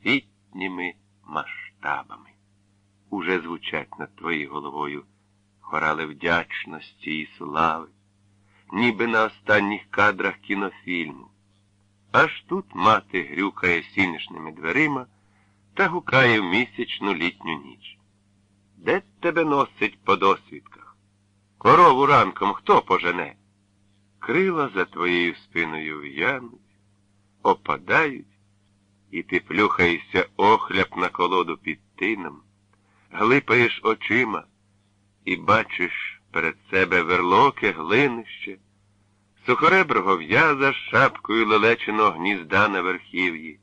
всесвітніми масштабами. Уже звучать над твоєю головою хорали вдячності і слави, ніби на останніх кадрах кінофільму. Аж тут мати грюкає сінішними дверима та гукає в місячну літню ніч. Де тебе носить по досвідках? Корову ранком хто пожене? Крила за твоєю спиною в'януть, опадають, і ти плюхаєшся охляп на колоду під тином, глипаєш очима і бачиш перед себе верлоке глинище, сухореброго в'яза з шапкою лелеченого гнізда на верхів'ї,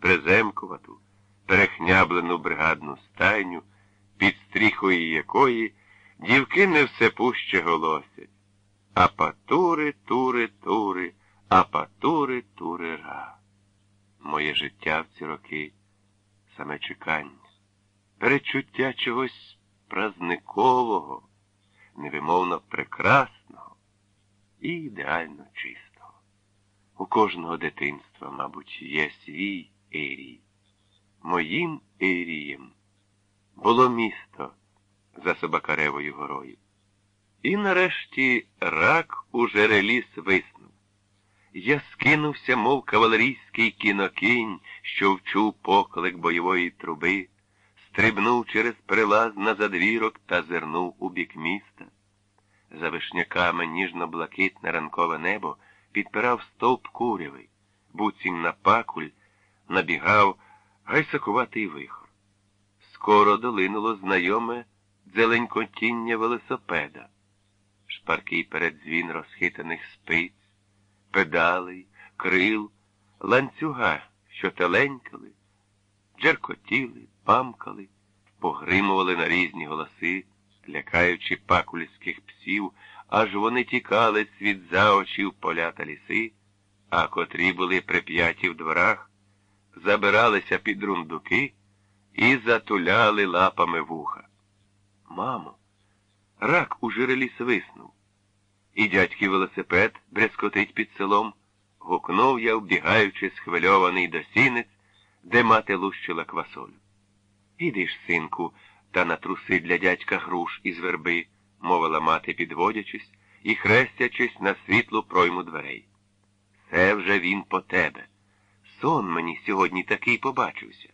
приземкувату, перехняблену бригадну стайню, під стріхою якої дівки не все пуще голосять. А патури, тури, тури, а патури, тури ра. Моє життя в ці роки саме чекання, перечуття чогось празникового, невимовно прекрасного і ідеально чистого. У кожного дитинства, мабуть, є свій Ірій. Моїм Ірієм було місто за Собакаревою горою. І нарешті рак у жерелі свиснув. Я скинувся, мов кавалерійський кінокінь, що вчув поклик бойової труби, стрибнув через прилаз на задвірок та зирнув у бік міста. За вишняками ніжно-блакитне ранкове небо підпирав стовп курявий, буцім на пакуль набігав гайсакуватий вихор. Скоро долинуло знайоме дзеленькотіння велосипеда, шпаркий передзвін розхитаних спиць, педалей, крил, ланцюга, що теленькали, джеркотіли, памкали, погримували на різні голоси, лякаючи пакульських псів, аж вони тікали світ за очів поля та ліси, а котрі були прип'яті в дворах, забиралися під рундуки і затуляли лапами вуха. Мамо, рак у жирелі свиснув. І дядький велосипед брескотить під селом, гукнув я, вбігаючи схвильований до сінець, де мати лущила квасолю. Іди ж, синку, та натруси для дядька груш із верби, мовила мати, підводячись і хрестячись на світлу пройму дверей. Це вже він по тебе. Сон мені сьогодні такий побачився.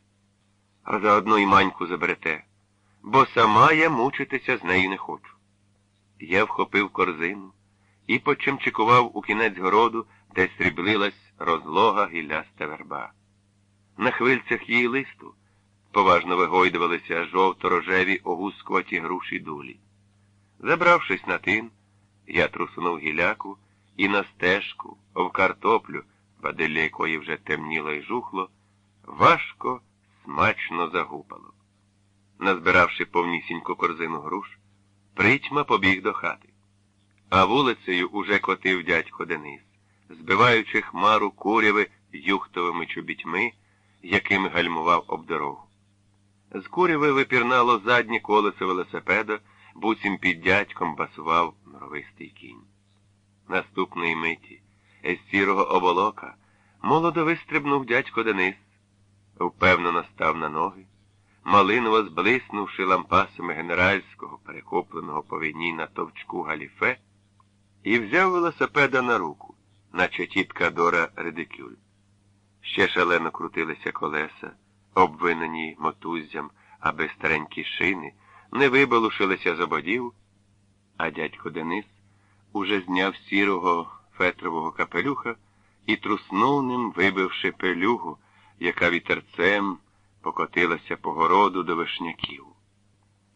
А заодно й маньку заберете, бо сама я мучитися з нею не хочу. Я вхопив корзину і почимчикував у кінець городу, де сріблилась розлога гілляста верба. На хвильцях її листу поважно вигойдувалися жовто-рожеві огускуваті груші дулі. Забравшись на тин, я трусунув гіляку і на стежку, в картоплю, бадилля якої вже темніло й жухло, важко, смачно загупало. Назбиравши повнісіньку корзину груш, притьма побіг до хати. А вулицею уже котив дядько Денис, збиваючи хмару куряви юхтовими чобітьми, якими гальмував об дорогу. З куряви випірнало заднє колесо велосипеда, буцім під дядьком басував норовистий кінь. Наступної миті з сірого оболока молодо вистрибнув дядько Денис, впевнено став на ноги, малиново зблиснувши лампасами генеральського, перекопленого по війні на товчку галіфе, і взяв велосипеда на руку, наче тітка Дора Редикюль. Ще шалено крутилися колеса, обвинені мотуззям, аби старенькі шини не вибалушилися з ободів, а дядько Денис уже зняв сірого фетрового капелюха і труснув ним, вибивши пелюгу, яка вітерцем покотилася по городу до вишняків.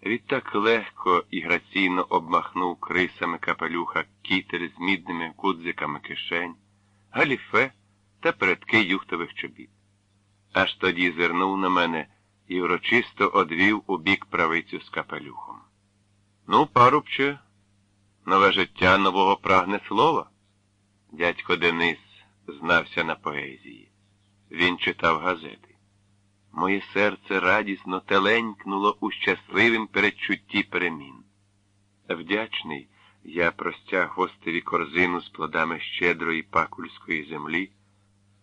Відтак легко і граційно обмахнув крисами капелюха кітер з мідними кудзиками кишень, галіфе та передки юхтових чобіт. Аж тоді зирнув на мене і урочисто одвів у бік правицю з капелюхом. Ну, парубче, нове життя нового прагне слова. Дядько Денис знався на поезії. Він читав газети. Моє серце радісно теленькнуло у щасливім передчутті перемін. Вдячний, я простяг гостеві корзину з плодами щедрої пакульської землі,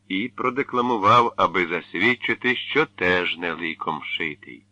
і продекламував, аби засвідчити, що теж не ликом шитий.